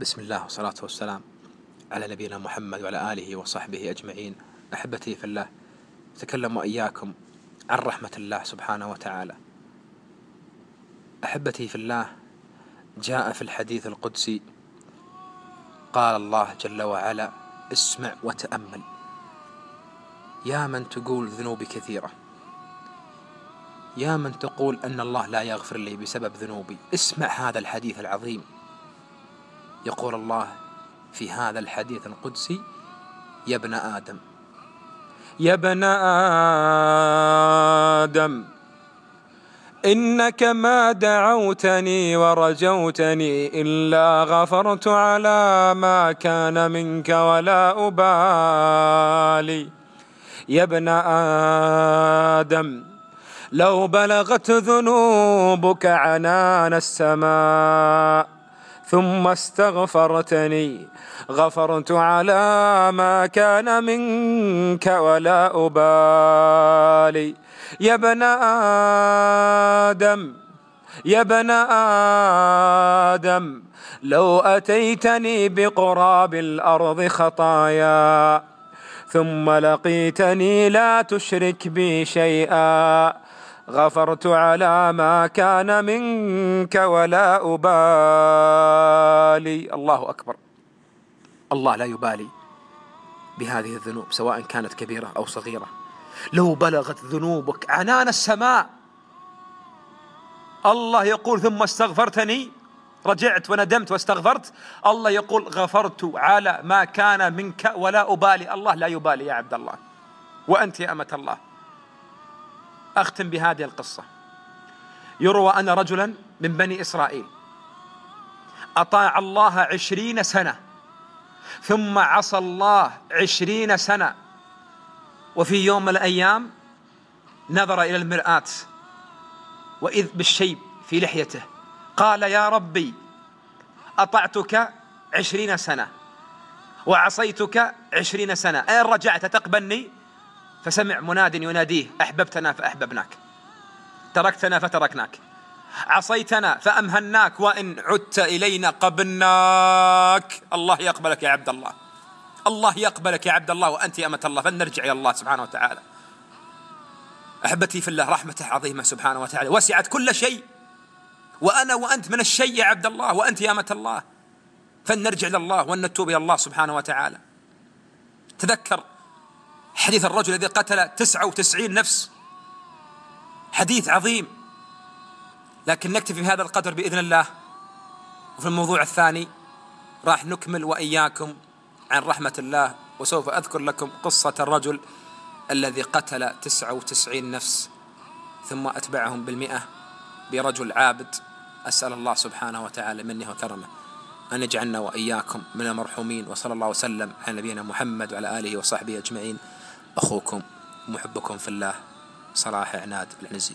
بسم الله والصلاة والسلام على نبينا محمد وعلى آله وصحبه أجمعين. أحبتي في الله أتكلم وإياكم عن رحمة الله سبحانه وتعالى. أحبتي في الله جاء في الحديث القدسي قال الله جل وعلا اسمع وتأمل. يا من تقول ذنوبي كثيرة. يا من تقول أن الله لا يغفر لي بسبب ذنوبي. اسمع هذا الحديث العظيم. يقول الله في هذا الحديث القدسي يا ابن آدم. يا ابن آدم إنك ما دعوتني ورجوتني إلا غفرت على ما كان منك ولا أبالي. يا ابن آدم لو بلغت ذنوبك عنان السماء ثم استغفرتني. غفرت على ما كان منك ولا أبالي. يا ابن آدم يا ابن آدم لو أتيتني بقراب الأرض خطايا ثم لقيتني لا تشرك بي شيئا. غفرت على ما كان منك ولا أبالي. الله أكبر. الله لا يبالي بهذه الذنوب سواء كانت كبيرة أو صغيرة. لو بلغت ذنوبك عنان السماء. الله يقول ثم استغفرتني رجعت وندمت واستغفرت. الله يقول غفرت على ما كان منك ولا أبالي. الله لا يبالي يا عبد الله. وأنت يا أمة الله. أختم بهذه القصة. يروى أن رجلا من بني إسرائيل أطاع الله عشرين سنة ثم عصى الله عشرين سنة وفي يوم من الأيام نظر إلى المرآة وإذ بالشيب في لحيته قال يا ربي أطعتك عشرين سنة وعصيتك عشرين سنة أين رجعت تقبلني؟ فسمع مناد يناديه أحببتنا فأحببناك. تركتنا فتركناك. عصيتنا فأمهناك وإن عدت إلينا قبلناك. الله يقبلك يا عبد الله. الله يقبلك يا عبد الله وأنت يا أمة الله. فلنرجع إلى الله سبحانه وتعالى. أحبتي في الله رحمته عظيمة سبحانه وتعالى. وسعت كل شيء. وأنا وأنت من الشيء يا عبد الله وأنت يا أمة الله. فلنرجع إلى الله ونتوب إلى الله سبحانه وتعالى. تذكر حديث الرجل الذي قتل تسعة وتسعين نفس. حديث عظيم. لكن نكتفي بهذا القدر بإذن الله. وفي الموضوع الثاني راح نكمل وإياكم عن رحمة الله وسوف أذكر لكم قصة الرجل الذي قتل تسعة وتسعين نفس ثم أتبعهم بالمئة برجل عابد. أسأل الله سبحانه وتعالى منه وكرمه أن يجعلنا وإياكم من المرحومين وصلى الله وسلم على نبينا محمد وعلى آله وصحبه أجمعين. أخوكم محبكم في الله صلاح عناد العنزي.